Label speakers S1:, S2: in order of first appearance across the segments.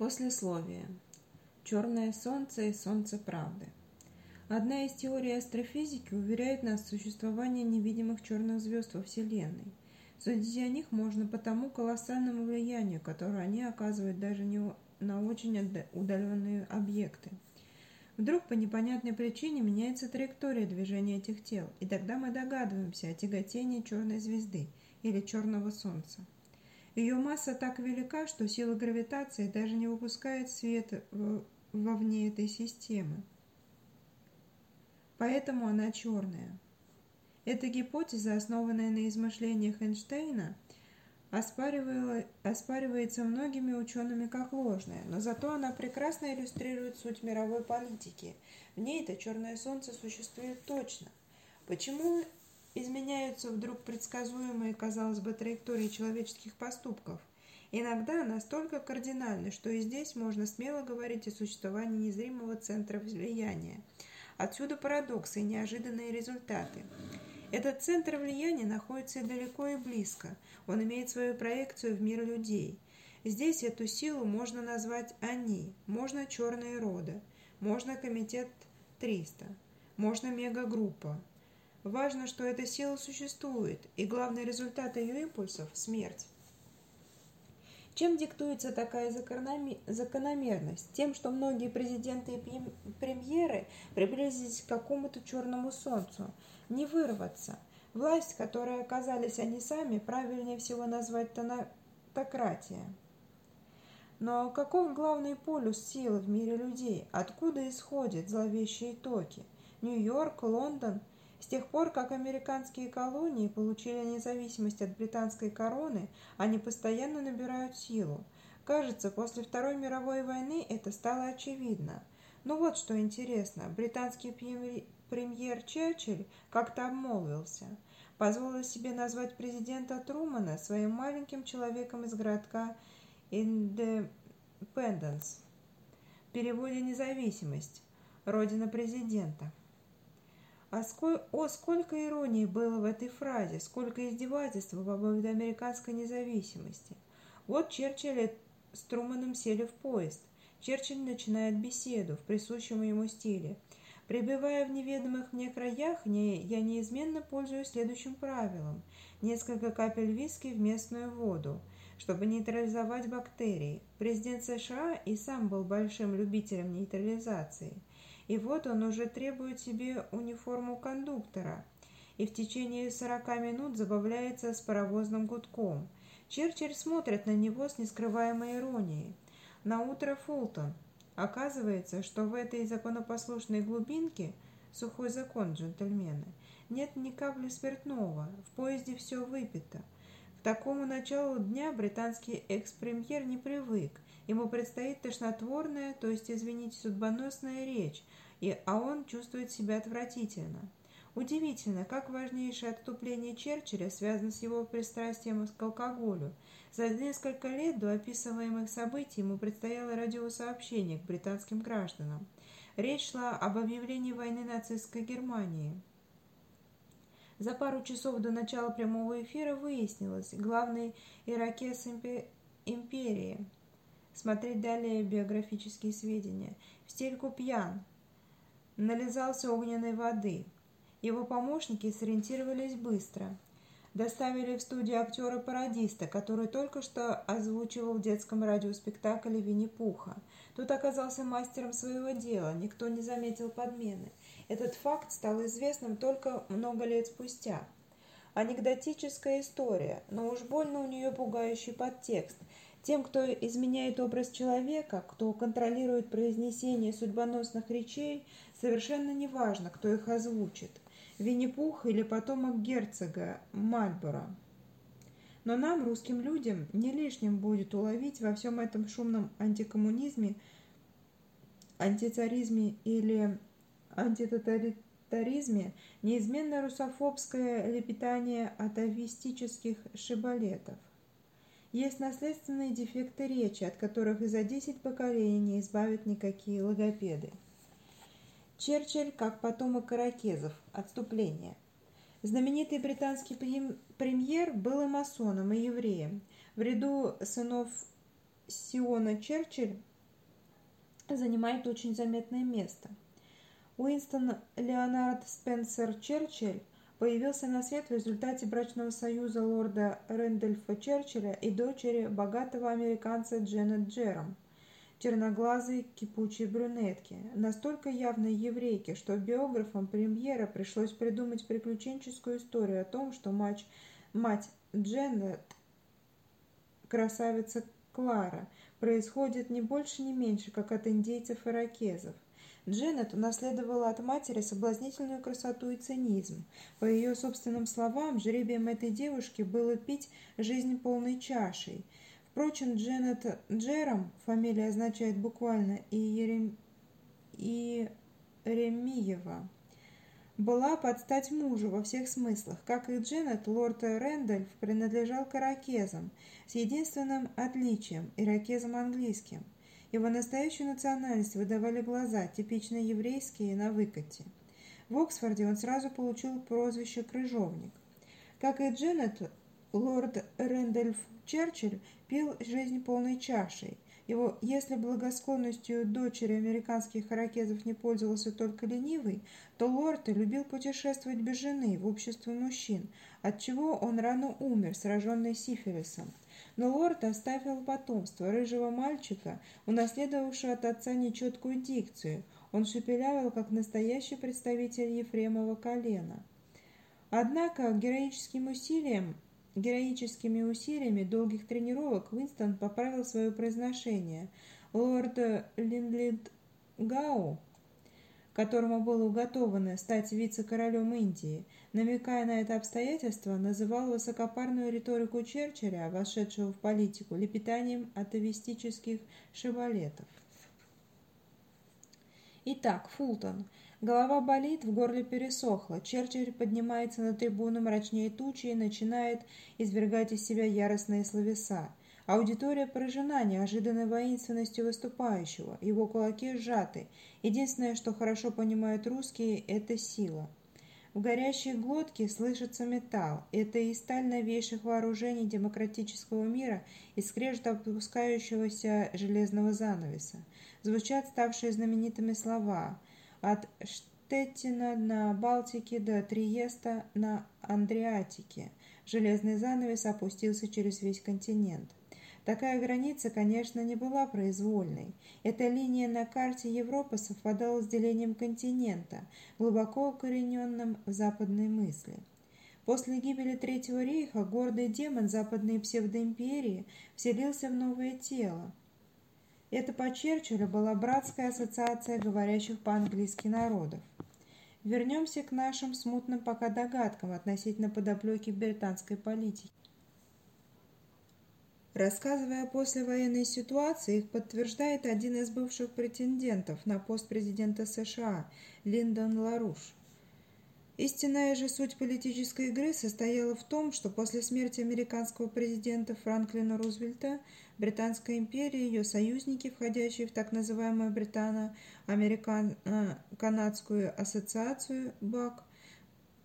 S1: Послесловие. Черное солнце и солнце правды. Одна из теорий астрофизики уверяет нас в существовании невидимых черных звезд во Вселенной. Судить о них можно по тому колоссальному влиянию, которое они оказывают даже не на очень удаленные объекты. Вдруг по непонятной причине меняется траектория движения этих тел, и тогда мы догадываемся о тяготении черной звезды или черного солнца. Ее масса так велика, что сила гравитации даже не выпускает свет вовне этой системы. Поэтому она черная. Эта гипотеза, основанная на измышлениях Эйнштейна, оспаривается многими учеными как ложная, но зато она прекрасно иллюстрирует суть мировой политики. В ней это черное солнце существует точно. Почему изменяются вдруг предсказуемые, казалось бы, траектории человеческих поступков. Иногда настолько кардинальны, что и здесь можно смело говорить о существовании незримого центра влияния. Отсюда парадоксы и неожиданные результаты. Этот центр влияния находится и далеко и близко. Он имеет свою проекцию в мир людей. Здесь эту силу можно назвать «они», можно «черные роды», можно «комитет 300», можно «мегагруппа», Важно, что эта сила существует, и главный результат ее импульсов – смерть. Чем диктуется такая закономерность? Тем, что многие президенты и премьеры приблизились к какому-то черному солнцу. Не вырваться. Власть, которой оказались они сами, правильнее всего назвать тонатократия. Но каков главный полюс силы в мире людей? Откуда исходят зловещие токи? Нью-Йорк, Лондон – с тех пор, как американские колонии получили независимость от британской короны, они постоянно набирают силу. Кажется, после Второй мировой войны это стало очевидно. Но вот что интересно, британский премьер Черчилль как-то обмолвился. Позволил себе назвать президента Трумана своим маленьким человеком из городка Индепенденс. В переводе «независимость» – родина президента. А сколь, о, сколько иронии было в этой фразе, сколько издевательства по поводу американской независимости. Вот Черчилль с Труманом сели в поезд. Черчилль начинает беседу в присущем ему стиле. Прибывая в неведомых мне краях, не, я неизменно пользуюсь следующим правилом. Несколько капель виски в местную воду, чтобы нейтрализовать бактерии. Президент США и сам был большим любителем нейтрализации – и вот он уже требует себе униформу кондуктора и в течение сорока минут забавляется с паровозным гудком. Черчилль смотрит на него с нескрываемой иронией. На утро Фултон. Оказывается, что в этой законопослушной глубинке сухой закон джентльмены нет ни капли спиртного, в поезде все выпито. К такому началу дня британский экс-премьер не привык. Ему предстоит тошнотворная, то есть, извините, судьбоносная речь, и, а он чувствует себя отвратительно. Удивительно, как важнейшее отступление Черчилля связано с его пристрастием к алкоголю. За несколько лет до описываемых событий ему предстояло радиосообщение к британским гражданам. Речь шла об объявлении войны нацистской Германии. За пару часов до начала прямого эфира выяснилось, главный иракес империи. Смотреть далее биографические сведения. В стельку пьян, нализался огненной воды. Его помощники сориентировались быстро. Доставили в студию актера-пародиста, который только что озвучивал в детском радиоспектакле «Винни-Пуха». Тут оказался мастером своего дела, никто не заметил подмены. Этот факт стал известным только много лет спустя. Анекдотическая история, но уж больно у нее пугающий подтекст – тем, кто изменяет образ человека, кто контролирует произнесение судьбоносных речей, совершенно не важно, кто их озвучит – Винни-Пух или потомок герцога Мальборо. Но нам, русским людям, не лишним будет уловить во всем этом шумном антикоммунизме, антицаризме или антитоталитаризме неизменно русофобское лепетание атовистических шибалетов. Есть наследственные дефекты речи, от которых и за 10 поколений не избавят никакие логопеды. Черчилль как потомок иракезов. Отступление. Знаменитый британский премьер был и масоном, и евреем. В ряду сынов Сиона Черчилль занимает очень заметное место. Уинстон Леонард Спенсер Черчилль появился на свет в результате брачного союза лорда Рэндольфа Черчилля и дочери богатого американца Дженнет Джером, черноглазой кипучей брюнетки, настолько явной еврейки, что биографам премьера пришлось придумать приключенческую историю о том, что мать, мать Дженнет, красавица Клара, происходит не больше, не меньше, как от индейцев-иракезов – Дженнет унаследовала от матери соблазнительную красоту и цинизм. По ее собственным словам, жребием этой девушки было пить жизнь полной чашей. Впрочем, Дженнет Джером, фамилия означает буквально Иерем... Иеремиева, была под стать мужу во всех смыслах. Как и Дженнет, лорд Рэндольф принадлежал к иракезам, с единственным отличием – иракезам английским – его настоящую национальность выдавали глаза, типично еврейские, на выкате. В Оксфорде он сразу получил прозвище «крыжовник». Как и Дженнет, лорд Рэндольф Черчилль пил жизнь полной чашей. Его, если благосклонностью дочери американских иракезов не пользовался только ленивый, то лорд любил путешествовать без жены в обществе мужчин, отчего он рано умер, сраженный сифилисом. Но лорд оставил потомство рыжего мальчика, унаследовавшего от отца нечеткую дикцию. Он шепелявил, как настоящий представитель Ефремова колена. Однако героическим усилием, героическими усилиями долгих тренировок Уинстон поправил свое произношение. Лорд Линлинд Гау которому было уготовано стать вице-королем Индии, намекая на это обстоятельство, называл высокопарную риторику Черчилля, вошедшего в политику, лепетанием атовистических шибалетов. Итак, Фултон. Голова болит, в горле пересохло. Черчилль поднимается на трибуну мрачнее тучи и начинает извергать из себя яростные словеса. Аудитория поражена неожиданной воинственностью выступающего. Его кулаки сжаты. Единственное, что хорошо понимают русские, это сила. В горящей глотке слышится металл. Это и сталь новейших вооружений демократического мира, и скрежет опускающегося железного занавеса. Звучат ставшие знаменитыми слова «От Штеттина на Балтике до Триеста на Андриатике». Железный занавес опустился через весь континент. Такая граница, конечно, не была произвольной. Эта линия на карте Европы совпадала с делением континента, глубоко укорененным в западной мысли. После гибели Третьего рейха гордый демон западной псевдоимперии вселился в новое тело. Это по Черчиллю была братская ассоциация говорящих по-английски народов. Вернемся к нашим смутным пока догадкам относительно подоплеки британской политики. Рассказывая о послевоенной ситуации, их подтверждает один из бывших претендентов на пост президента США Линдон Ларуш. Истинная же суть политической игры состояла в том, что после смерти американского президента Франклина Рузвельта Британская империя и ее союзники, входящие в так называемую Британо-Канадскую ассоциацию БАК,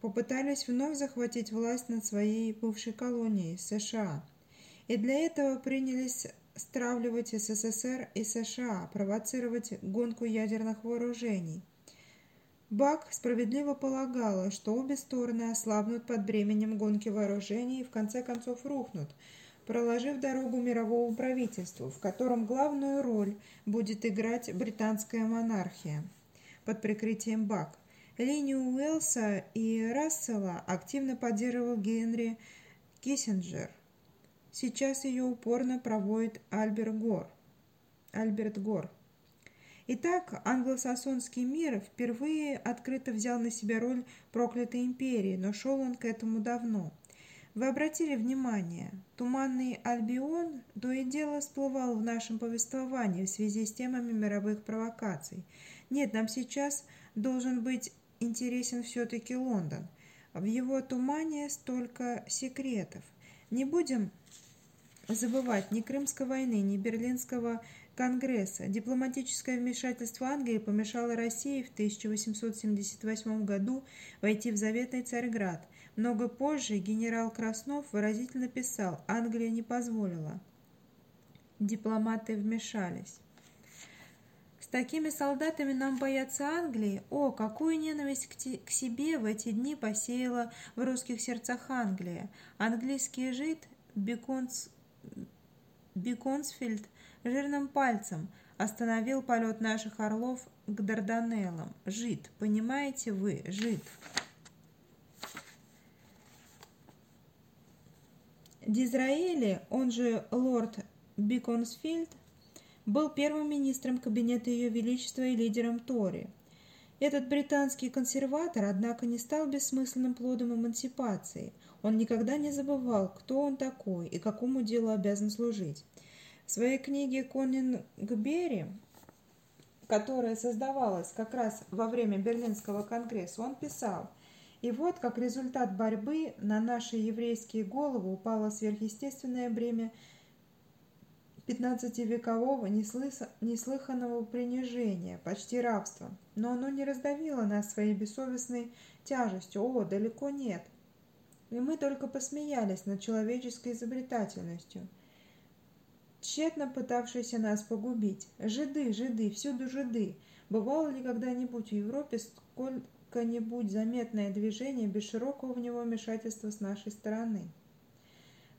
S1: попытались вновь захватить власть над своей бывшей колонией США – и для этого принялись стравливать СССР и США, провоцировать гонку ядерных вооружений. Бак справедливо полагала, что обе стороны ослабнут под бременем гонки вооружений и в конце концов рухнут, проложив дорогу мировому правительству, в котором главную роль будет играть британская монархия под прикрытием Бак. Линию Уэллса и Рассела активно поддерживал Генри Киссинджер – Сейчас ее упорно проводит Альберт Гор. Альберт Гор. Итак, англосаксонский мир впервые открыто взял на себя роль проклятой империи, но шел он к этому давно. Вы обратили внимание, туманный Альбион то и дело всплывал в нашем повествовании в связи с темами мировых провокаций. Нет, нам сейчас должен быть интересен все-таки Лондон. В его тумане столько секретов. Не будем забывать ни Крымской войны, ни Берлинского конгресса. Дипломатическое вмешательство Англии помешало России в 1878 году войти в заветный Царьград. Много позже генерал Краснов выразительно писал «Англия не позволила». Дипломаты вмешались. С такими солдатами нам бояться Англии? О, какую ненависть к, к себе в эти дни посеяла в русских сердцах Англия. Английский жид Беконс... Беконсфильд жирным пальцем остановил полет наших орлов к Дарданеллам. Жид, понимаете вы, жид. Дизраэли, он же лорд Биконсфильд, был первым министром кабинета Ее Величества и лидером Тори. Этот британский консерватор, однако, не стал бессмысленным плодом эмансипации. Он никогда не забывал, кто он такой и какому делу обязан служить. В своей книге «Конингбери», которая создавалась как раз во время Берлинского конгресса, он писал «И вот, как результат борьбы, на наши еврейские головы упало сверхъестественное бремя пятнадцативекового неслыханного принижения, почти рабства. Но оно не раздавило нас своей бессовестной тяжестью. О, далеко нет. И мы только посмеялись над человеческой изобретательностью, тщетно пытавшейся нас погубить. Жиды, жиды, всюду жиды. Бывало ли когда-нибудь в Европе сколько-нибудь заметное движение без широкого в него вмешательства с нашей стороны?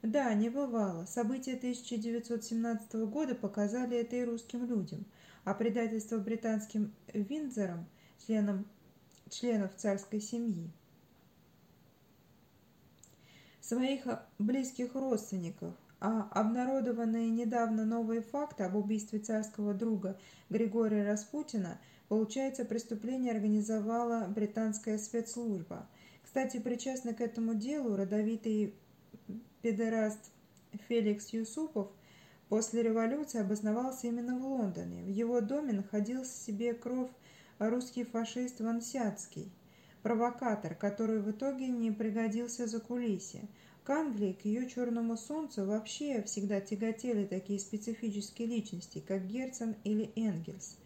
S1: Да, не бывало. События 1917 года показали это и русским людям, а предательство британским Виндзором, членам, членов царской семьи, своих близких родственников, а обнародованные недавно новые факты об убийстве царского друга Григория Распутина, получается, преступление организовала британская спецслужба. Кстати, причастный к этому делу родовитый педераст Феликс Юсупов после революции обосновался именно в Лондоне. В его доме находился себе кровь русский фашист Вансяцкий, провокатор, который в итоге не пригодился за кулисье. К Англии, к ее черному солнцу вообще всегда тяготели такие специфические личности, как Герцен или Энгельс.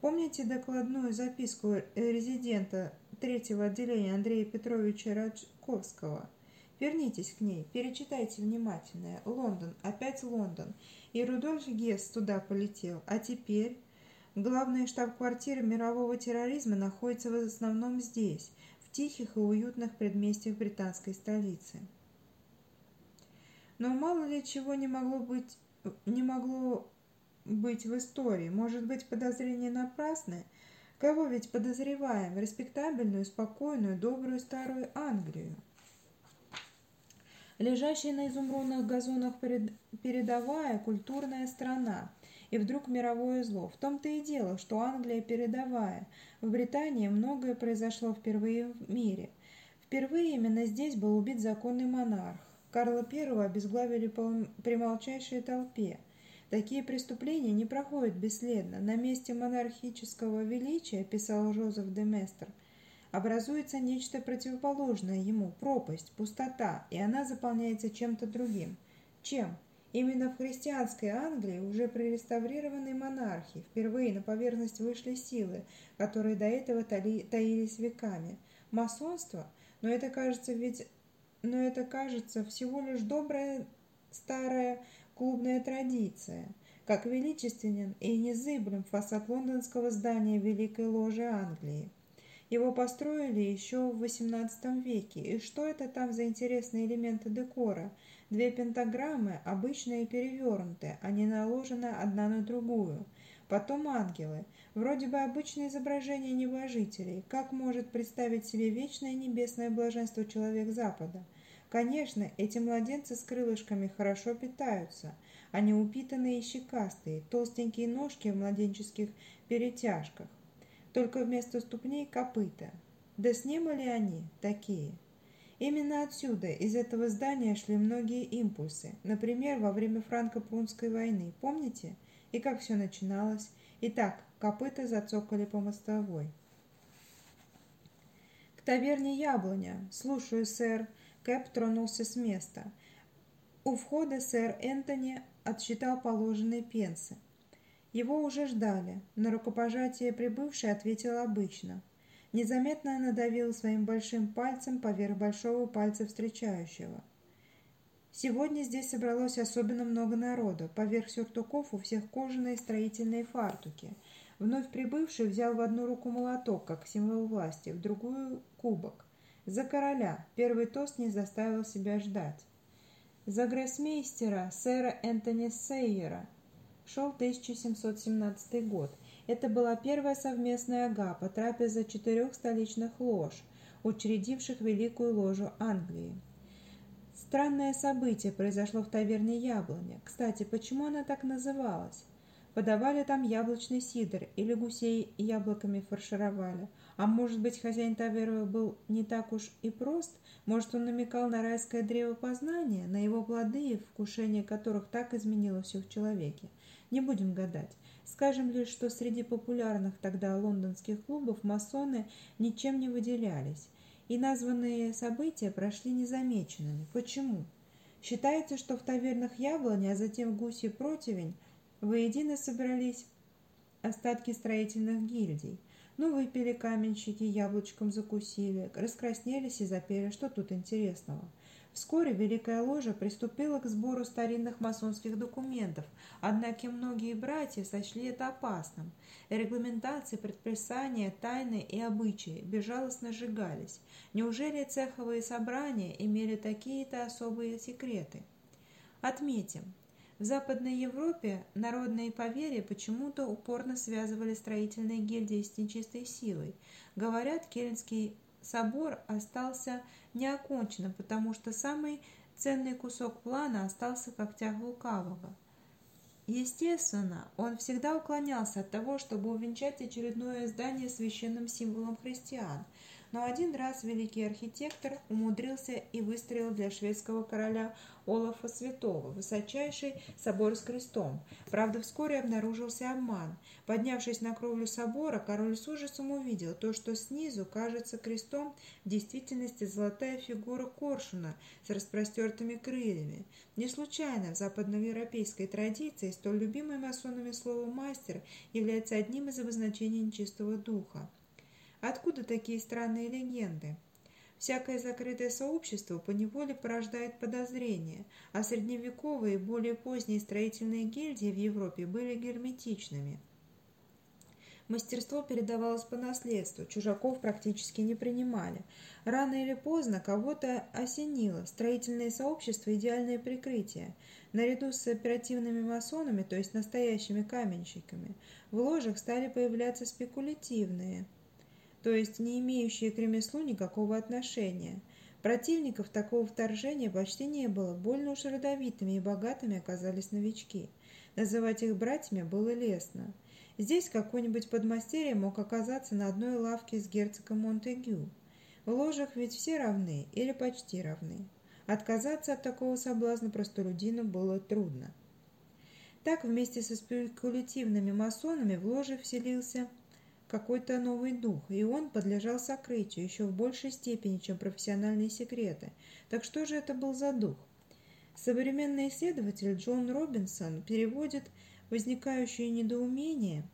S1: Помните докладную записку резидента третьего отделения Андрея Петровича Раджковского – Вернитесь к ней, перечитайте внимательно. Лондон, опять Лондон. И Рудольф Гесс туда полетел. А теперь... Главная штаб-квартира мирового терроризма находится в основном здесь, тихих и уютных предместьях британской столицы. Но мало ли чего не могло быть, не могло быть в истории. Может быть, подозрения напрасны? Кого ведь подозреваем? Респектабельную, спокойную, добрую старую Англию лежащая на изумрудных газонах передовая культурная страна, и вдруг мировое зло. В том-то и дело, что Англия передовая. В Британии многое произошло впервые в мире. Впервые именно здесь был убит законный монарх. Карла I обезглавили при молчайшей толпе. Такие преступления не проходят бесследно. На месте монархического величия, писал Жозеф де Местер, образуется нечто противоположное ему, пропасть, пустота, и она заполняется чем-то другим. Чем? Именно в христианской Англии, уже при реставрированной монархии, впервые на поверхность вышли силы, которые до этого таились веками. Масонство? Но это кажется ведь... Но это кажется всего лишь добрая старая клубная традиция, как величественен и незыблем фасад лондонского здания Великой Ложи Англии. Его построили еще в XVIII веке. И что это там за интересные элементы декора? Две пентаграммы, обычные и перевернутые, они наложены одна на другую. Потом ангелы. Вроде бы обычное изображение небожителей. Как может представить себе вечное небесное блаженство человек Запада? Конечно, эти младенцы с крылышками хорошо питаются. Они упитанные и щекастые, толстенькие ножки в младенческих перетяжках только вместо ступней копыта. Да с ним ли они такие? Именно отсюда, из этого здания, шли многие импульсы. Например, во время франко-прунской войны. Помните? И как все начиналось? Итак, копыта зацокали по мостовой. К таверне «Яблоня». Слушаю, сэр. Кэп тронулся с места. У входа сэр Энтони отсчитал положенные пенсы. Его уже ждали. На рукопожатие прибывший ответил обычно. Незаметно надавил своим большим пальцем поверх большого пальца встречающего. Сегодня здесь собралось особенно много народа. Поверх сюртуков у всех кожаные строительные фартуки. Вновь прибывший взял в одну руку молоток, как символ власти, в другую – кубок. За короля первый тост не заставил себя ждать. За гроссмейстера сэра Энтони Сейера шел 1717 год. Это была первая совместная агапа, трапеза четырех столичных лож, учредивших Великую ложу Англии. Странное событие произошло в таверне «Яблоня». Кстати, почему она так называлась? Подавали там яблочный сидр или гусей яблоками фаршировали. А может быть, хозяин таверны был не так уж и прост? Может, он намекал на райское древо познания, на его плоды, вкушение которых так изменило все в человеке? Не будем гадать. Скажем лишь, что среди популярных тогда лондонских клубов масоны ничем не выделялись. И названные события прошли незамеченными. Почему? Считается, что в тавернах яблони, а затем гуси противень – Воедино собрались остатки строительных гильдий. Ну, выпили каменщики, яблочком закусили, раскраснелись и запели, что тут интересного. Вскоре Великая Ложа приступила к сбору старинных масонских документов, однако многие братья сочли это опасным. Регламентации, предписания, тайны и обычаи безжалостно сжигались. Неужели цеховые собрания имели такие-то особые секреты? Отметим, в Западной Европе народные поверья почему-то упорно связывали строительные гильдии с нечистой силой. Говорят, Кельнский собор остался неоконченным, потому что самый ценный кусок плана остался в когтях лукавого. Естественно, он всегда уклонялся от того, чтобы увенчать очередное здание священным символом христиан – но один раз великий архитектор умудрился и выстроил для шведского короля Олафа Святого высочайший собор с крестом. Правда, вскоре обнаружился обман. Поднявшись на кровлю собора, король с ужасом увидел то, что снизу кажется крестом, в действительности золотая фигура коршуна с распростертыми крыльями. Не случайно в западноевропейской традиции столь любимое масонами слово «мастер» является одним из обозначений нечистого духа. Откуда такие странные легенды? Всякое закрытое сообщество поневоле порождает подозрения, а средневековые и более поздние строительные гильдии в Европе были герметичными. Мастерство передавалось по наследству, чужаков практически не принимали. Рано или поздно кого-то осенило. Строительные сообщества – идеальное прикрытие. Наряду с оперативными масонами, то есть настоящими каменщиками, в ложах стали появляться спекулятивные – то есть не имеющие к ремеслу никакого отношения. Противников такого вторжения почти не было, больно уж родовитыми и богатыми оказались новички. Называть их братьями было лестно. Здесь какой-нибудь подмастерье мог оказаться на одной лавке с герцогом Монтегю. В ложах ведь все равны или почти равны. Отказаться от такого соблазна простолюдину было трудно. Так вместе со спекулятивными масонами в ложе вселился какой-то новый дух, и он подлежал сокрытию еще в большей степени, чем профессиональные секреты. Так что же это был за дух? Современный исследователь Джон Робинсон переводит возникающее недоумение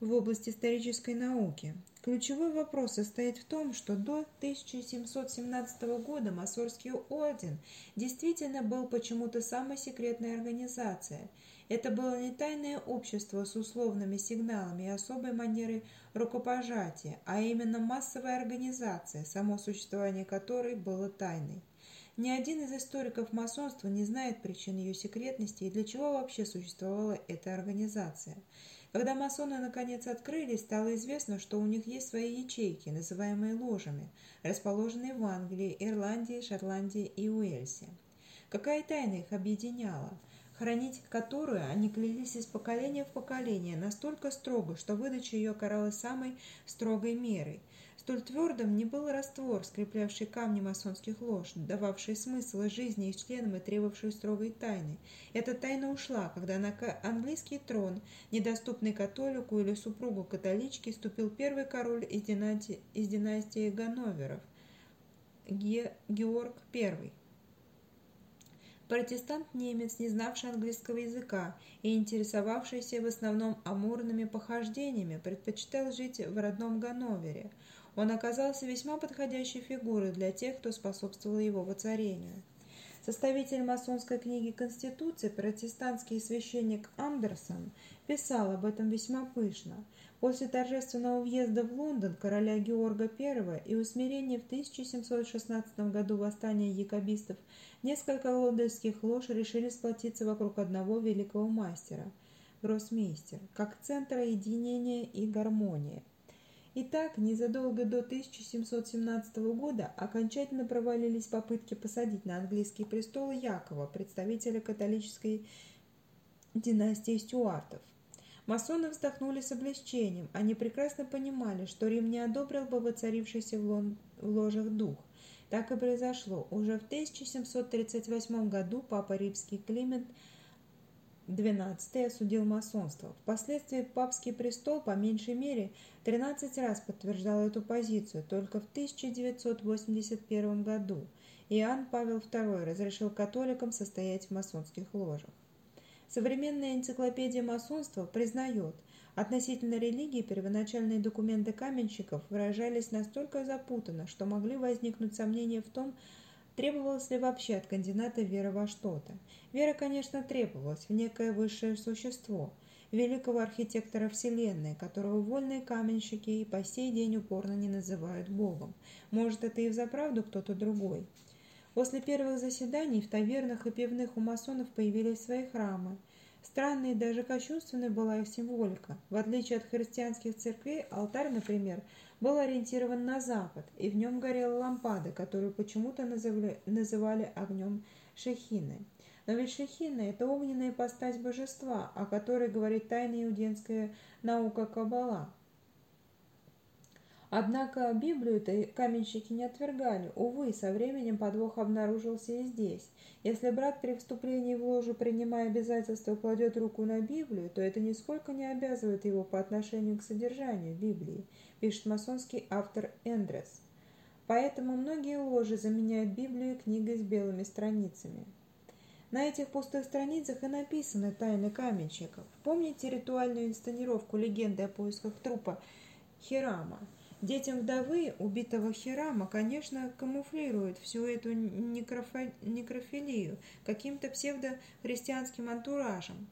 S1: в области исторической науки. Ключевой вопрос состоит в том, что до 1717 года Масорский орден действительно был почему-то самой секретной организацией – это было не тайное общество с условными сигналами и особой манерой рукопожатия, а именно массовая организация, само существование которой было тайной. Ни один из историков масонства не знает причин ее секретности и для чего вообще существовала эта организация. Когда масоны наконец открылись, стало известно, что у них есть свои ячейки, называемые ложами, расположенные в Англии, Ирландии, Шотландии и Уэльсе. Какая тайна их объединяла? Хранить которую они клялись из поколения в поколение настолько строго, что выдача ее каралась самой строгой мерой. Столь твердым не был раствор, скреплявший камни масонских лож, дававший смысл жизни их членам и требовавший строгой тайны. Эта тайна ушла, когда на английский трон, недоступный католику или супругу католички, ступил первый король из династии, из династии Ганноверов, Георг I. Протестант-немец, не знавший английского языка и интересовавшийся в основном амурными похождениями, предпочитал жить в родном Ганновере. Он оказался весьма подходящей фигурой для тех, кто способствовал его воцарению. Составитель масонской книги Конституции, протестантский священник Андерсон, писал об этом весьма пышно. После торжественного въезда в Лондон короля Георга I и усмирения в 1716 году восстания якобистов, несколько лондонских лож решили сплотиться вокруг одного великого мастера – гроссмейстер, как центра единения и гармонии. Итак, незадолго до 1717 года окончательно провалились попытки посадить на английский престол Якова, представителя католической династии Стюартов. Масоны вздохнули с облегчением. Они прекрасно понимали, что Рим не одобрил бы воцарившийся в, в ложах дух. Так и произошло. Уже в 1738 году папа римский Климент – XII осудил масонство. Впоследствии папский престол по меньшей мере 13 раз подтверждал эту позицию. Только в 1981 году Иоанн Павел II разрешил католикам состоять в масонских ложах. Современная энциклопедия масонства признает, относительно религии первоначальные документы каменщиков выражались настолько запутанно, что могли возникнуть сомнения в том, Требовалось ли вообще от кандидата вера во что-то? Вера, конечно, требовалась в некое высшее существо, великого архитектора Вселенной, которого вольные каменщики и по сей день упорно не называют Богом. Может, это и взаправду кто-то другой. После первых заседаний в тавернах и пивных у масонов появились свои храмы. Странной и даже кощунственной была их символика. В отличие от христианских церквей, алтарь, например, был ориентирован на запад, и в нем горела лампада, которую почему-то называли, называли огнем Шехины. Но ведь Шехина – это огненная ипостась божества, о которой говорит тайная иудейская наука Каббала. Однако Библию-то каменщики не отвергали. Увы, со временем подвох обнаружился и здесь. Если брат при вступлении в ложу, принимая обязательства, кладет руку на Библию, то это нисколько не обязывает его по отношению к содержанию Библии, пишет масонский автор Эндрес. Поэтому многие ложи заменяют Библию книгой с белыми страницами. На этих пустых страницах и написаны тайны каменщиков. Помните ритуальную инсценировку легенды о поисках трупа Хирама? Детям вдовы убитого Хирама, конечно, камуфлируют всю эту некрофи... некрофилию каким-то псевдохристианским антуражем.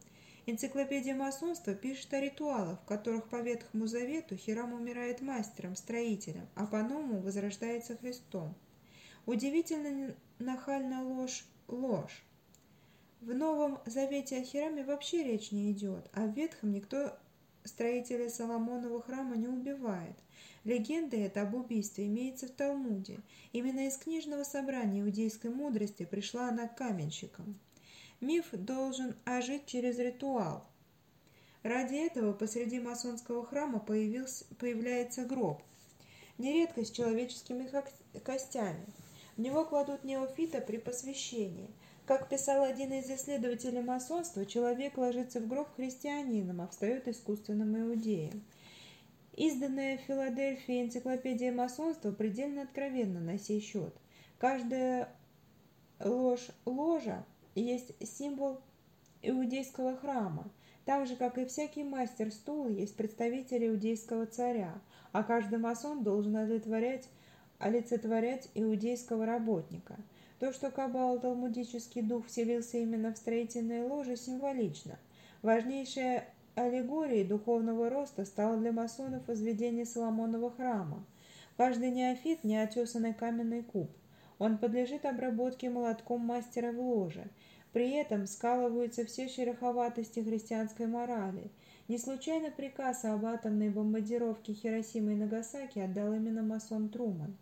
S1: Энциклопедия масонства пишет о ритуалах, в которых по Ветхому Завету Хирам умирает мастером, строителем, а по новому возрождается Христом. Удивительно нахально ложь ложь. В Новом Завете о Хираме вообще речь не идет, а в Ветхом никто строителя Соломонова храма не убивает – Легенда эта об убийстве имеется в Талмуде. Именно из книжного собрания иудейской мудрости пришла она к каменщикам. Миф должен ожить через ритуал. Ради этого посреди масонского храма появился, появляется гроб. Нередко с человеческими костями. В него кладут неофита при посвящении. Как писал один из исследователей масонства, человек ложится в гроб христианином, а встает искусственным иудеем. Изданная в Филадельфии энциклопедия масонства предельно откровенна на сей счет. Каждая ложь ложа есть символ иудейского храма, так же, как и всякий мастер стула есть представитель иудейского царя, а каждый масон должен олицетворять, олицетворять иудейского работника. То, что кабал талмудический дух вселился именно в строительные ложи, символично. Важнейшее аллегорией духовного роста стало для масонов возведение Соломонова храма. Каждый неофит – неотесанный каменный куб. Он подлежит обработке молотком мастера в ложе. При этом скалываются все шероховатости христианской морали. Не случайно приказ об атомной бомбардировке Хиросимы и Нагасаки отдал именно масон Труман.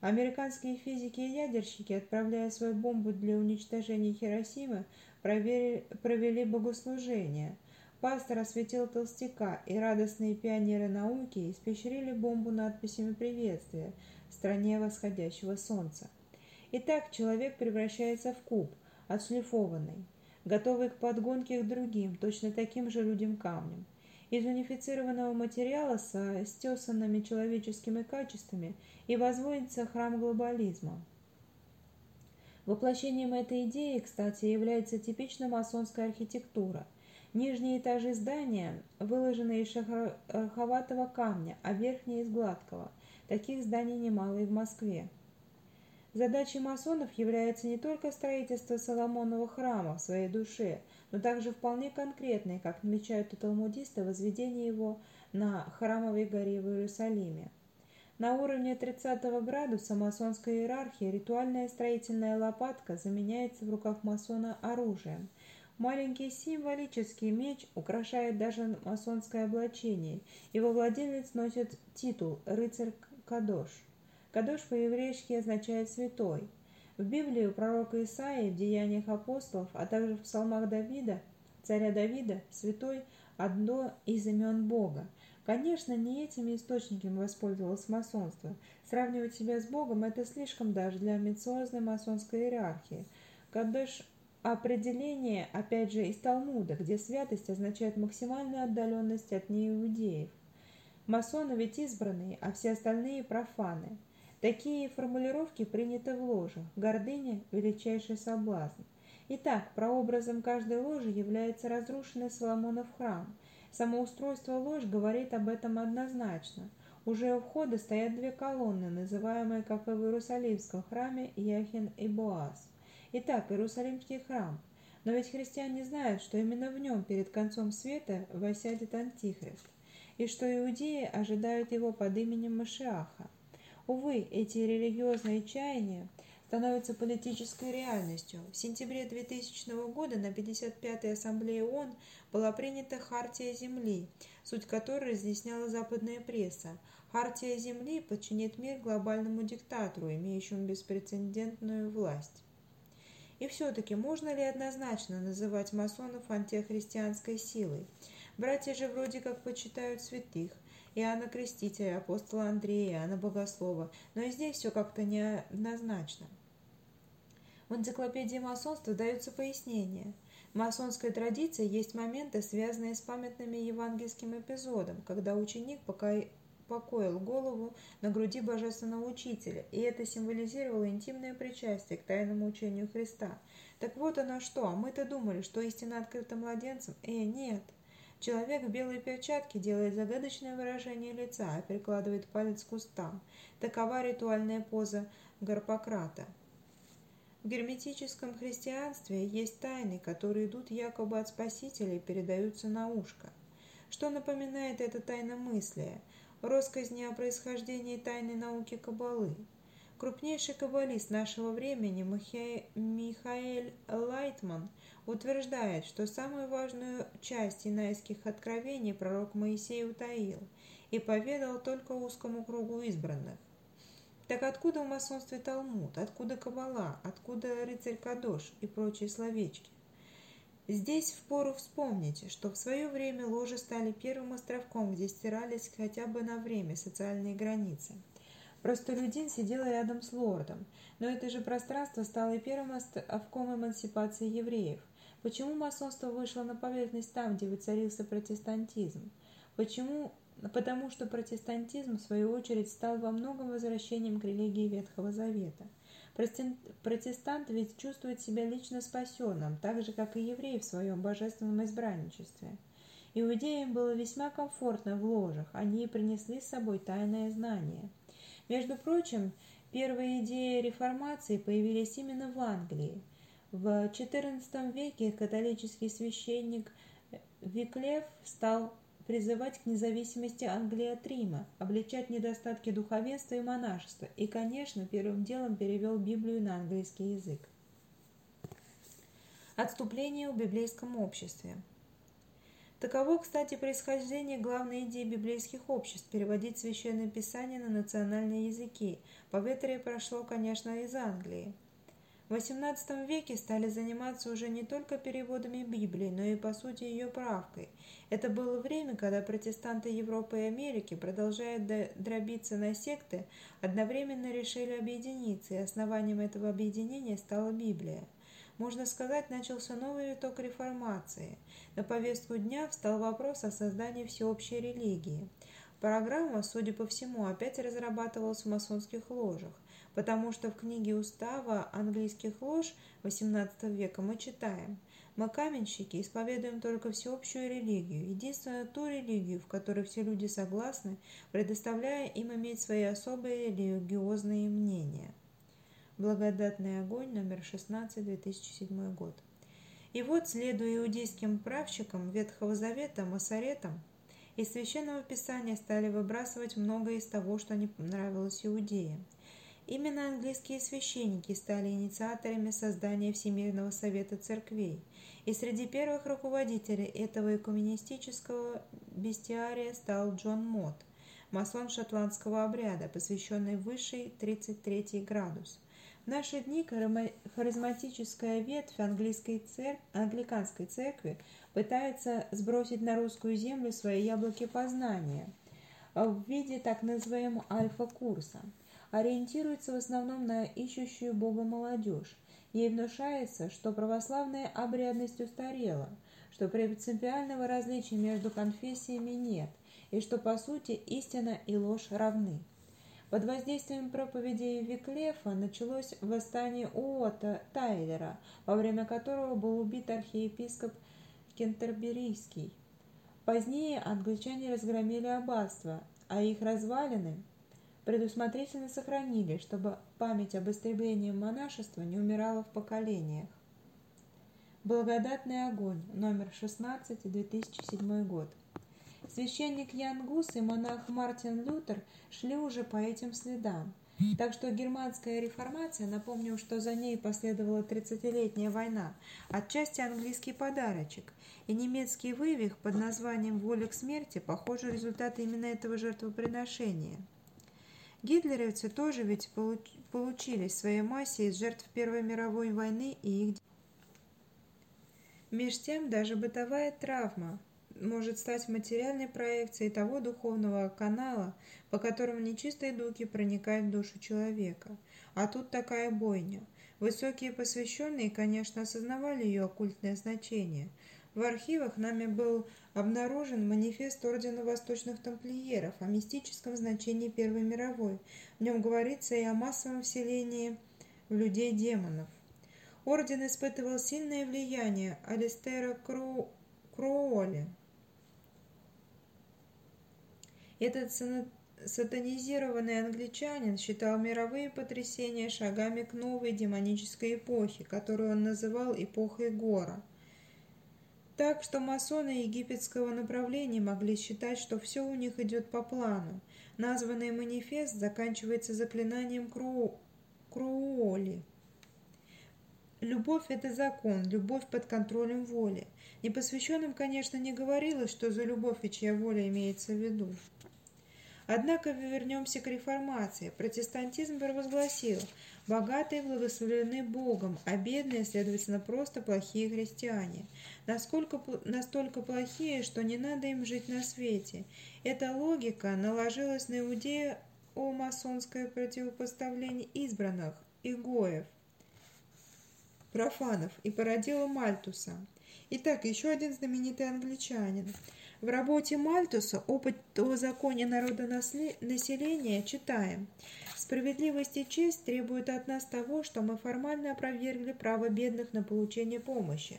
S1: Американские физики и ядерщики, отправляя свою бомбу для уничтожения Хиросимы, провели, провели богослужение – Пастор осветил толстяка, и радостные пионеры науки испещрили бомбу надписями приветствия стране восходящего солнца. Итак, человек превращается в куб, отшлифованный, готовый к подгонке к другим, точно таким же людям-камням. Из унифицированного материала со стесанными человеческими качествами и возводится храм глобализма. Воплощением этой идеи, кстати, является типичная масонская архитектура – Нижние этажи здания выложены из шероховатого камня, а верхние из гладкого. Таких зданий немало и в Москве. Задачей масонов является не только строительство Соломонова храма в своей душе, но также вполне конкретное, как отмечают и талмудисты, возведение его на храмовой горе в Иерусалиме. На уровне 30 градуса масонской иерархии ритуальная строительная лопатка заменяется в руках масона оружием. Маленький символический меч украшает даже масонское облачение. Его владелец носит титул «рыцарь Кадош». Кадош по-еврейски означает «святой». В Библии у пророка Исаии, в Деяниях апостолов, а также в псалмах Давида, царя Давида, святой – одно из имен Бога – Конечно, не этими источниками воспользовалось масонство. Сравнивать себя с Богом – это слишком даже для амбициозной масонской иерархии. Кадыш определение, опять же, из Талмуда, где святость означает максимальную отдаленность от неиудеев. Масоны ведь избранные, а все остальные – профаны. Такие формулировки приняты в ложах. Гордыня – величайший соблазн. Итак, прообразом каждой ложи является разрушенный Соломонов храм – Самоустройство ложь говорит об этом однозначно. Уже у входа стоят две колонны, называемые, как и в Иерусалимском храме, Яхин и Боаз. Итак, Иерусалимский храм. Но ведь христиане знают, что именно в нем перед концом света восядет Антихрист, и что иудеи ожидают его под именем Машиаха. Увы, эти религиозные чаяния становится политической реальностью. В сентябре 2000 года на 55-й Ассамблее ООН была принята Хартия Земли, суть которой разъясняла западная пресса. Хартия Земли подчинит мир глобальному диктатору, имеющему беспрецедентную власть. И все-таки можно ли однозначно называть масонов антихристианской силой? Братья же вроде как почитают святых, Иоанна Крестителя, апостола Андрея, Иоанна Богослова, но и здесь все как-то неоднозначно. В энциклопедии масонства даются пояснения. В масонской традиции есть моменты, связанные с памятными евангельским эпизодом, когда ученик покоил голову на груди божественного учителя, и это символизировало интимное причастие к тайному учению Христа. Так вот оно что, а мы-то думали, что истина открыта младенцем? Э, нет. Человек в белой перчатке делает загадочное выражение лица и прикладывает палец к кустам. Такова ритуальная поза Гарпократа. В герметическом христианстве есть тайны, которые идут якобы от Спасителя и передаются на ушко. Что напоминает это тайномыслие? Росказни о происхождении тайной науки Каббалы. Крупнейший каббалист нашего времени Михаэль Лайтман утверждает, что самую важную часть инайских откровений пророк Моисей утаил и поведал только узкому кругу избранных. Так откуда в масонстве Талмуд, откуда Кабала, откуда рыцарь Кадош и прочие словечки? Здесь впору вспомнить, что в свое время ложи стали первым островком, где стирались хотя бы на время социальные границы. Простолюдин сидел рядом с лордом, но это же пространство стало и первым островком эмансипации евреев. Почему масонство вышло на поверхность там, где воцарился протестантизм? Почему потому что протестантизм, в свою очередь, стал во многом возвращением к религии Ветхого Завета. Протестант ведь чувствует себя лично спасенным, так же, как и еврей в своем божественном избранничестве. Иудеям было весьма комфортно в ложах, они принесли с собой тайное знание. Между прочим, первые идеи реформации появились именно в Англии. В XIV веке католический священник Виклев стал призывать к независимости Англии от Рима, обличать недостатки духовенства и монашества и, конечно, первым делом перевел Библию на английский язык. Отступление в библейском обществе. Таково, кстати, происхождение главной идеи библейских обществ – переводить Священное Писание на национальные языки. Поветрие прошло, конечно, из Англии. В XVIII веке стали заниматься уже не только переводами Библии, но и, по сути, ее правкой. Это было время, когда протестанты Европы и Америки, продолжая дробиться на секты, одновременно решили объединиться, и основанием этого объединения стала Библия. Можно сказать, начался новый виток реформации. На повестку дня встал вопрос о создании всеобщей религии. Программа, судя по всему, опять разрабатывалась в масонских ложах потому что в книге устава английских лож XVIII века мы читаем «Мы, каменщики, исповедуем только всеобщую религию, единственную ту религию, в которой все люди согласны, предоставляя им иметь свои особые религиозные мнения». Благодатный огонь, номер 16, 2007 год. И вот, следуя иудейским правщикам Ветхого Завета, Масаретам, из Священного Писания стали выбрасывать многое из того, что не нравилось иудеям. Именно английские священники стали инициаторами создания Всемирного Совета Церквей, и среди первых руководителей этого экуменистического бестиария стал Джон Мот, масон шотландского обряда, посвященный высший 33 градус – наши дни харизматическая ветвь английской церк... англиканской церкви пытается сбросить на русскую землю свои яблоки познания в виде так называемого альфа-курса. Ориентируется в основном на ищущую Бога молодежь. Ей внушается, что православная обрядность устарела, что принципиального различия между конфессиями нет, и что, по сути, истина и ложь равны. Под воздействием проповедей Виклефа началось восстание Уота Тайлера, во время которого был убит архиепископ Кентерберийский. Позднее англичане разгромили аббатство, а их развалины предусмотрительно сохранили, чтобы память об истреблении монашества не умирала в поколениях. Благодатный огонь, номер 16, 2007 год. Священник Ян Гус и монах Мартин Лютер шли уже по этим следам. Так что германская реформация, напомню, что за ней последовала 30-летняя война, отчасти английский подарочек, и немецкий вывих под названием «Воля к смерти» похоже результат именно этого жертвоприношения. Гитлеровцы тоже ведь получили в своей массе из жертв Первой мировой войны и их Меж тем даже бытовая травма, может стать материальной проекцией того духовного канала, по которому нечистые духи проникают в душу человека. А тут такая бойня. Высокие посвященные, конечно, осознавали ее оккультное значение. В архивах нами был обнаружен манифест Ордена Восточных Тамплиеров о мистическом значении Первой мировой. В нем говорится и о массовом вселении в людей демонов. Орден испытывал сильное влияние Алистера Кру... Круоли, Этот сатанизированный англичанин считал мировые потрясения шагами к новой демонической эпохе, которую он называл эпохой Гора. Так что масоны египетского направления могли считать, что все у них идет по плану. Названный манифест заканчивается заклинанием Кру... Круоли. Любовь – это закон, любовь под контролем воли. Непосвященным, конечно, не говорилось, что за любовь и чья воля имеется в виду. Однако вернемся к реформации. Протестантизм провозгласил, богатые благословлены Богом, а бедные, следовательно, просто плохие христиане. Насколько, настолько плохие, что не надо им жить на свете. Эта логика наложилась на иудея о масонское противопоставление избранных, игоев, профанов и породила Мальтуса. Итак, еще один знаменитый англичанин – в работе Мальтуса «Опыт о законе народонаселения» читаем «Справедливость и честь требуют от нас того, что мы формально опровергли право бедных на получение помощи.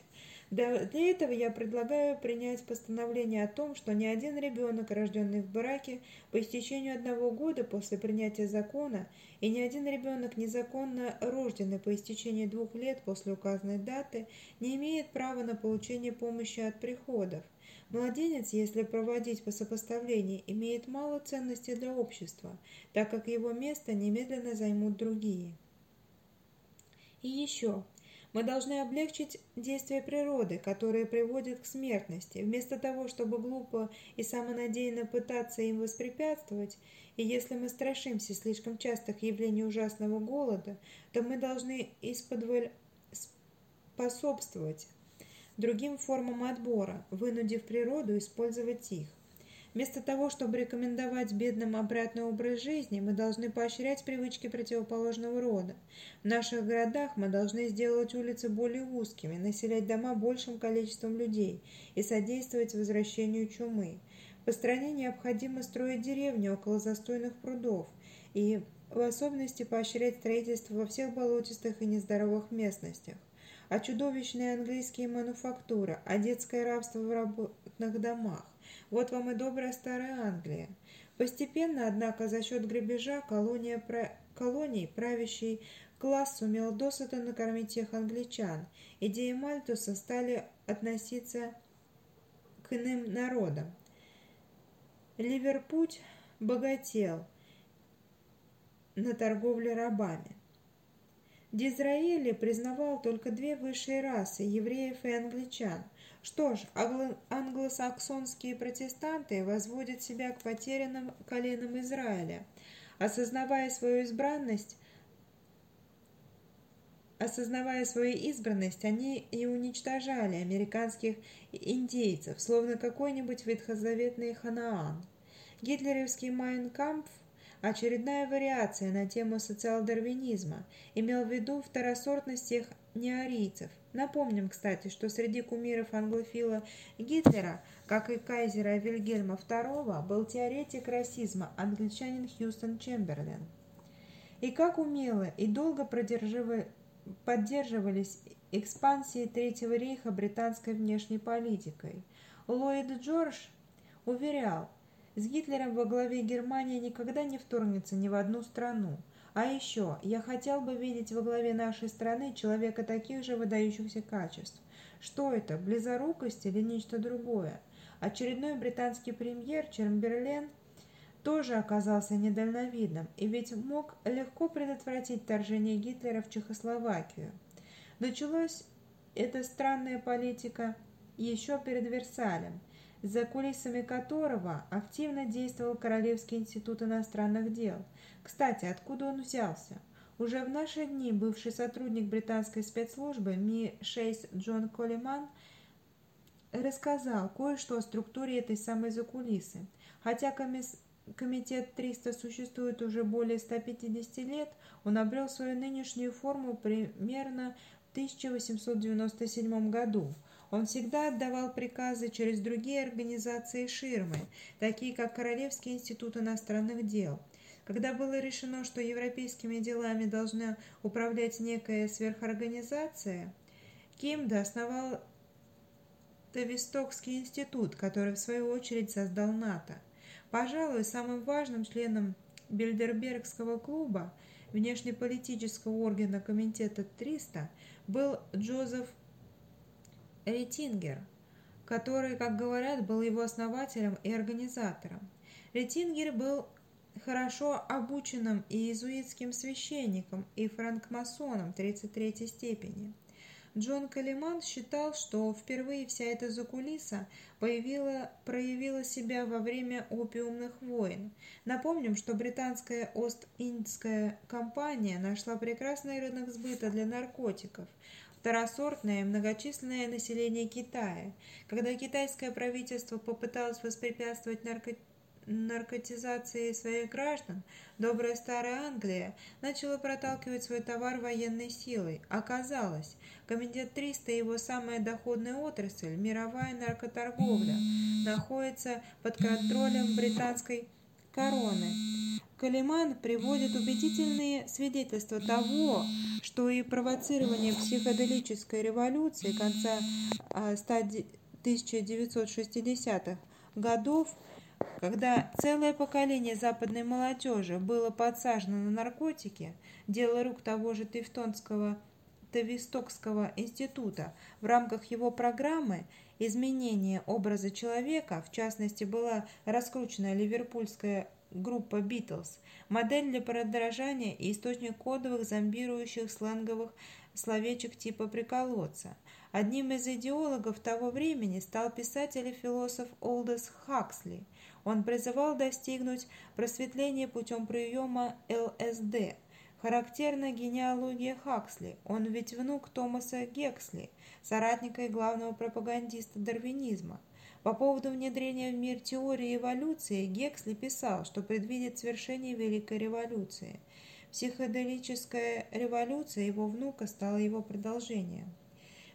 S1: Для этого я предлагаю принять постановление о том, что ни один ребенок, рожденный в браке по истечению одного года после принятия закона, и ни один ребенок, незаконно рожденный по истечении двух лет после указанной даты, не имеет права на получение помощи от приходов. Младенец, если проводить по сопоставлению, имеет мало ценности для общества, так как его место немедленно займут другие. И еще, мы должны облегчить действия природы, которые приводят к смертности, вместо того, чтобы глупо и самонадеянно пытаться им воспрепятствовать, и если мы страшимся слишком частых явлений ужасного голода, то мы должны исподволь способствовать другим формам отбора, вынудив природу использовать их. Вместо того, чтобы рекомендовать бедным обратный образ жизни, мы должны поощрять привычки противоположного рода. В наших городах мы должны сделать улицы более узкими, населять дома большим количеством людей и содействовать возвращению чумы. По стране необходимо строить деревни около застойных прудов и в особенности поощрять строительство во всех болотистых и нездоровых местностях а чудовищные английские мануфактуры, а детское рабство в работных домах. Вот вам и добрая старая Англия. Постепенно, однако, за счет грабежа колония, колоний, правящий класс сумел досыта накормить тех англичан. Идеи Мальтуса стали относиться к иным народам. Ливерпуль богател на торговле рабами. Дизраэли признавал только две высшие расы – евреев и англичан. Что ж, англосаксонские протестанты возводят себя к потерянным коленам Израиля. Осознавая свою избранность, Осознавая свою избранность, они и уничтожали американских индейцев, словно какой-нибудь ветхозаветный Ханаан. Гитлеровский Майнкампф очередная вариация на тему социал-дарвинизма, имел в виду второсортность всех неарийцев. Напомним, кстати, что среди кумиров англофила Гитлера, как и кайзера Вильгельма II, был теоретик расизма англичанин Хьюстон Чемберлен. И как умело и долго поддерживались экспансии Третьего рейха британской внешней политикой. Ллойд Джордж уверял, с Гитлером во главе Германия никогда не вторгнется ни в одну страну. А еще, я хотел бы видеть во главе нашей страны человека таких же выдающихся качеств. Что это, близорукость или нечто другое? Очередной британский премьер Чермберлен тоже оказался недальновидным и ведь мог легко предотвратить вторжение Гитлера в Чехословакию. Началась эта странная политика еще перед Версалем – за кулисами которого активно действовал Королевский институт иностранных дел. Кстати, откуда он взялся? Уже в наши дни бывший сотрудник британской спецслужбы Ми-6 Джон Коллиман рассказал кое-что о структуре этой самой закулисы. Хотя комитет 300 существует уже более 150 лет, он обрел свою нынешнюю форму примерно в 1897 году – он всегда отдавал приказы через другие организации ширмы, такие как Королевский институт иностранных дел. Когда было решено, что европейскими делами должна управлять некая сверхорганизация, Кимда основал Тавистокский институт, который в свою очередь создал НАТО. Пожалуй, самым важным членом Бильдербергского клуба, внешнеполитического органа Комитета 300, был Джозеф Рейтингер, который, как говорят, был его основателем и организатором. Рейтингер был хорошо обученным иезуитским священником и франкмасоном 33 степени. Джон Калиман считал, что впервые вся эта закулиса появила, проявила себя во время опиумных войн. Напомним, что британская Ост-Индская компания нашла прекрасный рынок сбыта для наркотиков – второсортное многочисленное население Китая. Когда китайское правительство попыталось воспрепятствовать нарко... наркотизации своих граждан, добрая старая Англия начала проталкивать свой товар военной силой. Оказалось, Комитет 300 и его самая доходная отрасль, мировая наркоторговля, находится под контролем британской короны. Калиман приводит убедительные свидетельства того, что и провоцирование психоделической революции конца 1960-х годов, когда целое поколение западной молодежи было подсажено на наркотики, дело рук того же Тевтонского Тавистокского института в рамках его программы изменения образа человека, в частности, была раскручена ливерпульская группа «Битлз», модель для подражания и источник кодовых зомбирующих сленговых словечек типа «приколоться». Одним из идеологов того времени стал писатель и философ Олдес Хаксли. Он призывал достигнуть просветления путем приема ЛСД. Характерна генеалогия Хаксли, он ведь внук Томаса Гексли, соратника и главного пропагандиста дарвинизма – по поводу внедрения в мир теории эволюции Гексли писал, что предвидит свершение Великой революции. Психоделическая революция его внука стала его продолжением.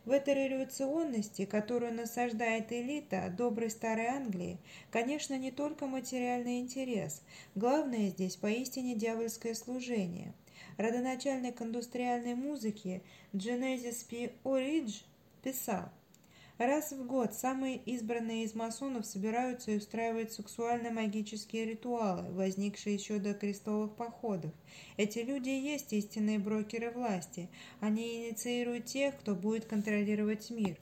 S1: В этой революционности, которую насаждает элита доброй старой Англии, конечно, не только материальный интерес. Главное здесь поистине дьявольское служение. Родоначальник индустриальной музыки Genesis P. Оридж писал – Раз в год самые избранные из масонов собираются и устраивают сексуально-магические ритуалы, возникшие еще до крестовых походов. Эти люди есть истинные брокеры власти. Они инициируют тех, кто будет контролировать мир.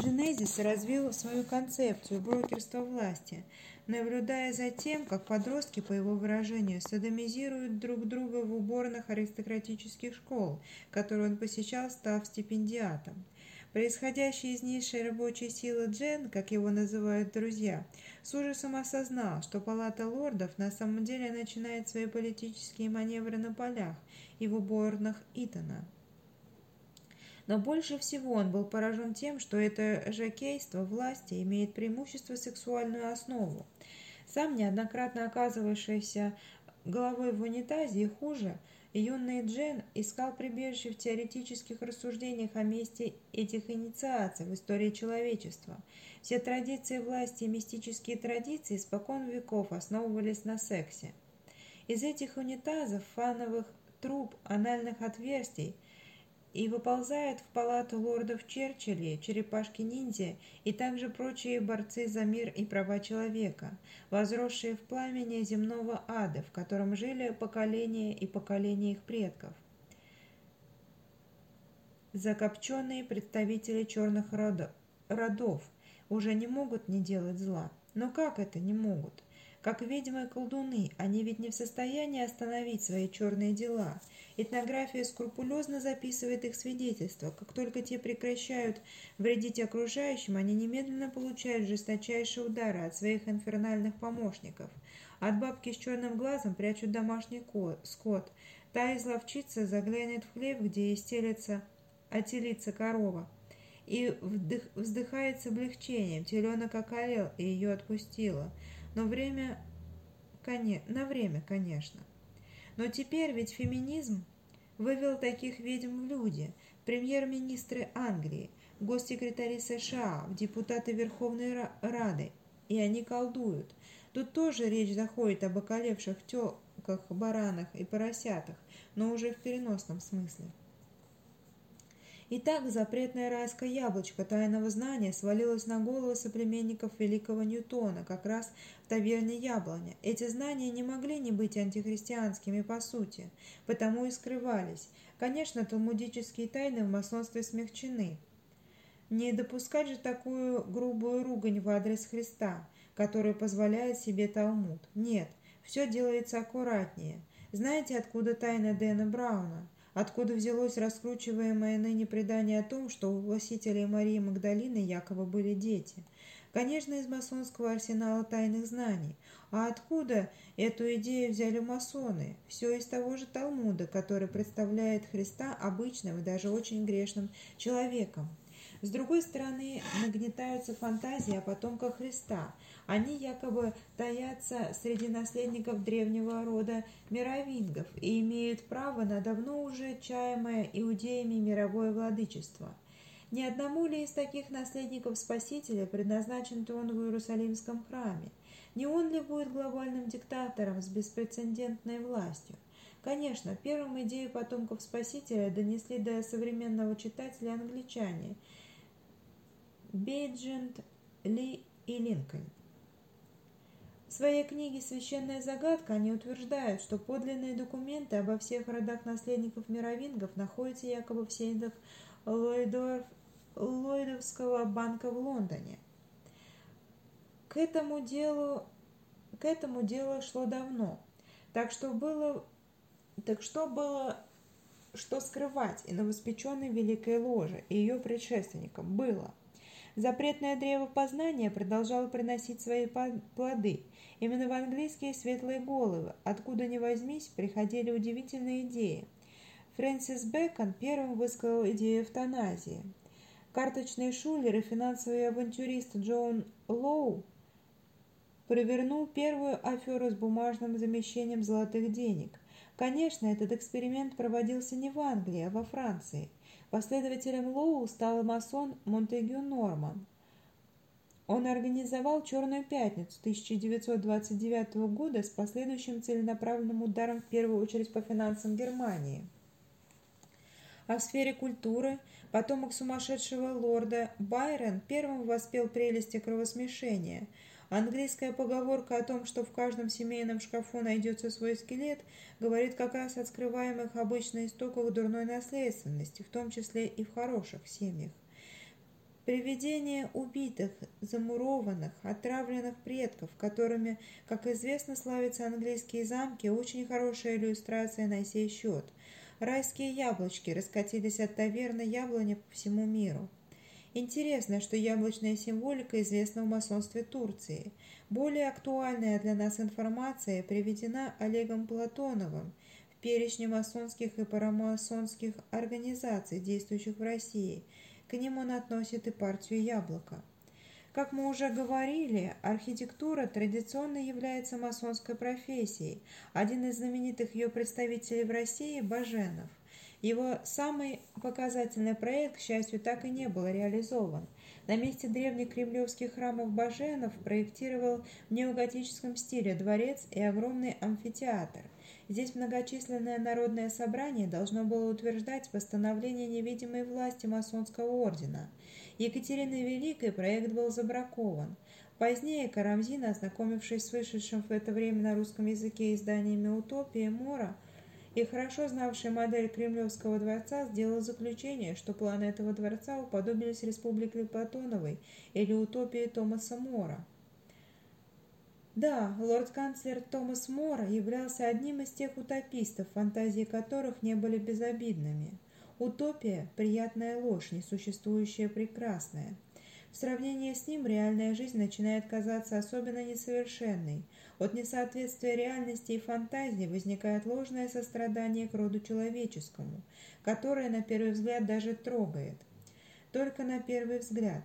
S1: Дженезис развил свою концепцию брокерства власти, наблюдая за тем, как подростки, по его выражению, садомизируют друг друга в уборных аристократических школ, которые он посещал, став стипендиатом. Происходящий из низшей рабочей силы Джен, как его называют друзья, с ужасом осознал, что Палата лордов на самом деле начинает свои политические маневры на полях и в уборных Итона. Но больше всего он был поражен тем, что это жакейство власти имеет преимущество сексуальную основу. Сам неоднократно оказывавшийся головой в унитазе и хуже – Юный Джен искал прибежище в теоретических рассуждениях о месте этих инициаций в истории человечества. Все традиции власти и мистические традиции спокон веков основывались на сексе. Из этих унитазов, фановых труб, анальных отверстий и выползают в палату лордов Черчилли, черепашки-ниндзя и также прочие борцы за мир и права человека, возросшие в пламени земного ада, в котором жили поколения и поколения их предков. Закопченные представители черных родов уже не могут не делать зла. Но как это не могут? Как ведьмы и колдуны, они ведь не в состоянии остановить свои черные дела – Этнография скрупулезно записывает их свидетельства. Как только те прекращают вредить окружающим, они немедленно получают жесточайшие удары от своих инфернальных помощников. От бабки с черным глазом прячут домашний скот. Та изловчится заглянет в хлеб, где истелится, отелится корова. И вдых, вздыхает с облегчением. Теленок околел, и ее отпустила. Но время... На время, конечно. Но теперь ведь феминизм вывел таких ведьм в люди. Премьер-министры Англии, госсекретари США, депутаты Верховной Рады. И они колдуют. Тут тоже речь заходит об околевших телках, баранах и поросятах, но уже в переносном смысле. Итак, запретное райское яблочко тайного знания свалилось на голову соплеменников великого Ньютона, как раз в таверне Яблоня. Эти знания не могли не быть антихристианскими по сути, потому и скрывались. Конечно, талмудические тайны в масонстве смягчены. Не допускать же такую грубую ругань в адрес Христа, который позволяет себе Талмуд. Нет, все делается аккуратнее. Знаете, откуда тайна Дэна Брауна? Откуда взялось раскручиваемое ныне предание о том, что у властителей Марии Магдалины якобы были дети? Конечно, из масонского арсенала тайных знаний. А откуда эту идею взяли масоны? Все из того же Талмуда, который представляет Христа обычным и даже очень грешным человеком. С другой стороны, нагнетаются фантазии о потомках Христа – они якобы таятся среди наследников древнего рода мировингов и имеют право на давно уже чаемое иудеями мировое владычество. Ни одному ли из таких наследников Спасителя предназначен трон в Иерусалимском храме? Не он ли будет глобальным диктатором с беспрецедентной властью? Конечно, первым идею потомков Спасителя донесли до современного читателя англичане Бейджент, Ли и Линкольн. В своей книге «Священная загадка» они утверждают, что подлинные документы обо всех родах наследников мировингов находятся якобы в сейдах Ллойдов, Ллойдовского банка в Лондоне. К этому делу, к этому делу шло давно, так что было, так что было что скрывать и новоспеченной Великой Ложе и ее предшественникам было – Запретное древо познания продолжало приносить свои плоды. Именно в английские светлые головы, откуда ни возьмись, приходили удивительные идеи. Фрэнсис Бэкон первым высказал идею эвтаназии. Карточный шулер и финансовый авантюрист Джон Лоу провернул первую аферу с бумажным замещением золотых денег. Конечно, этот эксперимент проводился не в Англии, а во Франции – Последователем Лоу стал масон Монтегю Норман. Он организовал «Черную пятницу» 1929 года с последующим целенаправленным ударом в первую очередь по финансам Германии. А в сфере культуры потомок сумасшедшего лорда Байрон первым воспел прелести кровосмешения. Английская поговорка о том, что в каждом семейном шкафу найдется свой скелет, говорит как раз о скрываемых обычно истоках дурной наследственности, в том числе и в хороших семьях. Привидения убитых, замурованных, отравленных предков, которыми, как известно, славятся английские замки, очень хорошая иллюстрация на сей счет. Райские яблочки раскатились от таверны яблони по всему миру. Интересно, что яблочная символика известна в масонстве Турции. Более актуальная для нас информация приведена Олегом Платоновым в перечне масонских и парамасонских организаций, действующих в России – к ним он относит и партию яблока. Как мы уже говорили, архитектура традиционно является масонской профессией. Один из знаменитых ее представителей в России – Баженов. Его самый показательный проект, к счастью, так и не был реализован. На месте древних кремлевских храмов Баженов проектировал в неоготическом стиле дворец и огромный амфитеатр. Здесь многочисленное народное собрание должно было утверждать постановление невидимой власти масонского ордена. Екатериной Великой проект был забракован. Позднее Карамзин, ознакомившись с вышедшим в это время на русском языке изданиями «Утопия» Мора и хорошо знавший модель Кремлевского дворца, сделал заключение, что планы этого дворца уподобились Республике Платоновой или утопии Томаса Мора. Да, лорд-канцлер Томас Мора являлся одним из тех утопистов, фантазии которых не были безобидными. Утопия – приятная ложь, несуществующая прекрасная. В сравнении с ним реальная жизнь начинает казаться особенно несовершенной. От несоответствия реальности и фантазии возникает ложное сострадание к роду человеческому, которое на первый взгляд даже трогает. Только на первый взгляд.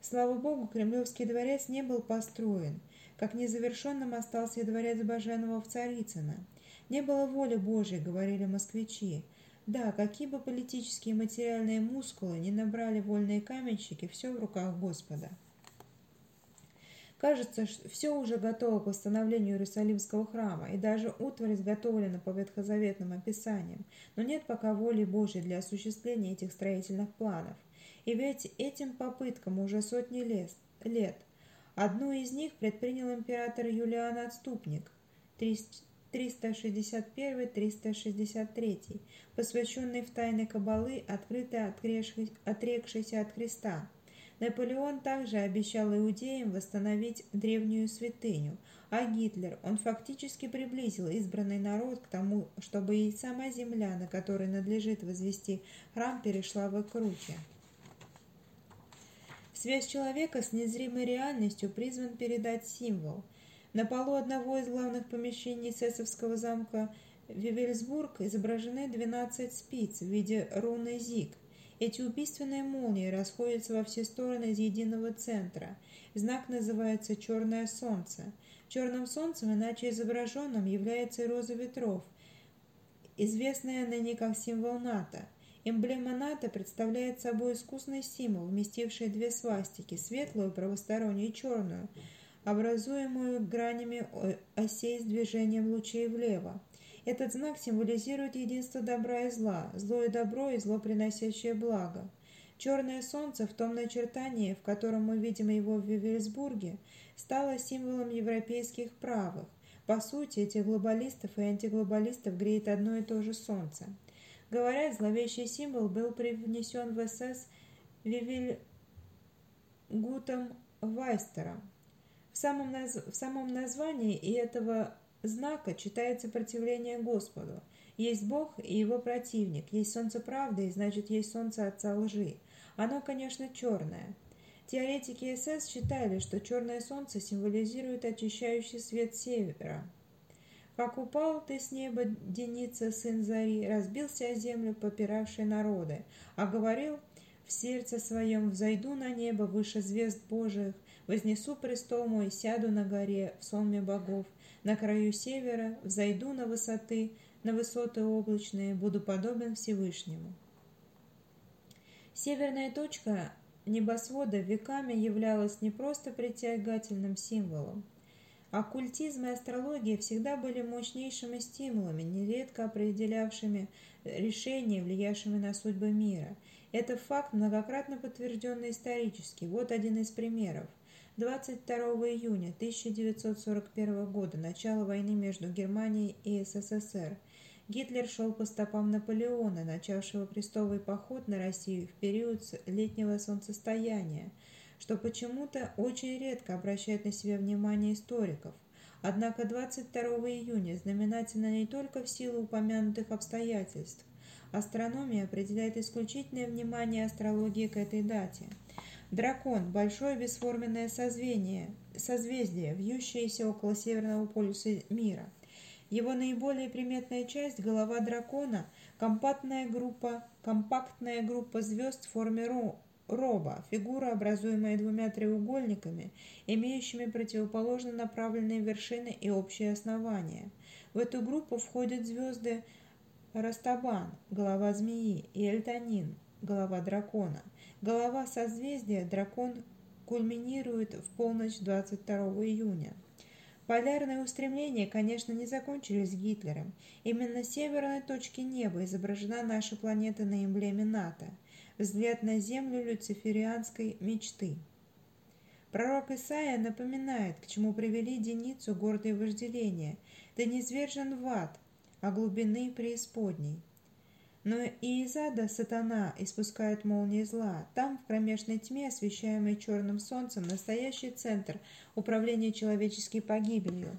S1: Слава богу, Кремлевский дворец не был построен – как незавершенным остался дворец Баженова в Царицыно. Не было воли Божьей, говорили москвичи. Да, какие бы политические и материальные мускулы не набрали вольные каменщики, все в руках Господа. Кажется, что все уже готово к восстановлению Иерусалимского храма, и даже утварь изготовлена по ветхозаветным описаниям, но нет пока воли Божьей для осуществления этих строительных планов. И ведь этим попыткам уже сотни лет, Одну из них предпринял император Юлиан Отступник 361-363, посвященный в тайны Кабалы, открыто отрекшийся от Христа. Наполеон также обещал иудеям восстановить древнюю святыню, а Гитлер, он фактически приблизил избранный народ к тому, чтобы и сама земля, на которой надлежит возвести храм, перешла в их руки. Связь человека с незримой реальностью призван передать символ. На полу одного из главных помещений Сесовского замка Вивельсбург изображены 12 спиц в виде руны Зиг. Эти убийственные молнии расходятся во все стороны из единого центра. Знак называется «Черное солнце». Черным солнцем, иначе изображенным, является роза ветров, известная ныне как символ НАТО – Эмблема НАТО представляет собой искусный символ, вместивший две свастики, светлую, правостороннюю и черную, образуемую гранями осей с движением лучей влево. Этот знак символизирует единство добра и зла, зло и добро и зло, приносящее благо. Черное солнце в том начертании, в котором мы видим его в Вивельсбурге, стало символом европейских правых. По сути, этих глобалистов и антиглобалистов греет одно и то же солнце. Говорят, зловещий символ был привнесен в СС Вивильгутом Вайстером. В самом, наз... в самом названии и этого знака читается противление Господу. Есть Бог и его противник, есть солнце правды, и значит есть солнце отца лжи. Оно, конечно, черное. Теоретики СС считали, что черное солнце символизирует очищающий свет севера – как упал ты с неба, Деница, сын Зари, разбился о землю, попиравший народы, а говорил в сердце своем, взойду на небо выше звезд Божиих, вознесу престол мой, сяду на горе в сонме богов, на краю севера, взойду на высоты, на высоты облачные, буду подобен Всевышнему. Северная точка небосвода веками являлась не просто притягательным символом, Оккультизм и астрология всегда были мощнейшими стимулами, нередко определявшими решения, влиявшими на судьбы мира. Это факт, многократно подтвержденный исторически. Вот один из примеров. 22 июня 1941 года, начало войны между Германией и СССР. Гитлер шел по стопам Наполеона, начавшего крестовый поход на Россию в период летнего солнцестояния – что почему-то очень редко обращает на себя внимание историков. Однако 22 июня знаменательно не только в силу упомянутых обстоятельств. Астрономия определяет исключительное внимание астрологии к этой дате. Дракон – большое бесформенное созвездие, созвездие, вьющееся около северного полюса мира. Его наиболее приметная часть – голова дракона, компактная группа, компактная группа звезд в форме роба, фигура, образуемая двумя треугольниками, имеющими противоположно направленные вершины и общие основания. В эту группу входят звезды Растабан, голова змеи, и Эльтанин, голова дракона. Голова созвездия дракон кульминирует в полночь 22 июня. Полярные устремления, конечно, не закончились Гитлером. Именно с северной точки неба изображена наша планета на эмблеме НАТО – взгляд на землю люциферианской мечты. Пророк Исаия напоминает, к чему привели Деницу гордые вожделения. «Ты не свержен в ад, а глубины преисподней». Но и из ада сатана испускает молнии зла. Там, в кромешной тьме, освещаемой черным солнцем, настоящий центр управления человеческой погибелью.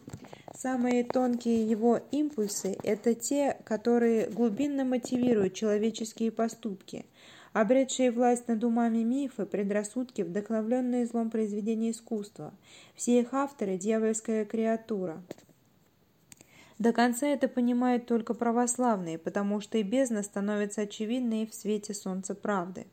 S1: Самые тонкие его импульсы – это те, которые глубинно мотивируют человеческие поступки – обретшие власть над умами мифы, предрассудки, вдохновленные злом произведения искусства. Все их авторы – дьявольская креатура. До конца это понимают только православные, потому что и бездна становится очевидной в свете солнца правды.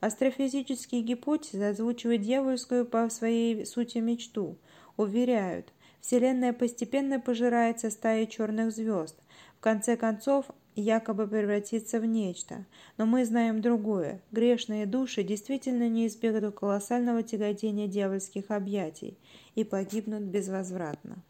S1: Астрофизические гипотезы озвучивают дьявольскую по своей сути мечту. Уверяют, Вселенная постепенно пожирается стаей черных звезд. В конце концов, якобы превратиться в нечто. Но мы знаем другое. Грешные души действительно не избегнут колоссального тяготения дьявольских объятий и погибнут безвозвратно.